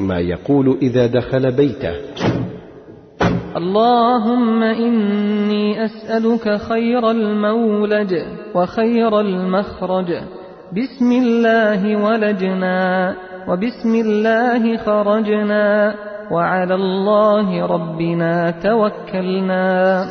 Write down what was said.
ما يقول إذا دخل بيته. اللهم إني أسألك خير المولج وخير المخرج. بسم الله ولجنا وبسم الله خرجنا وعلى الله ربنا توكلنا.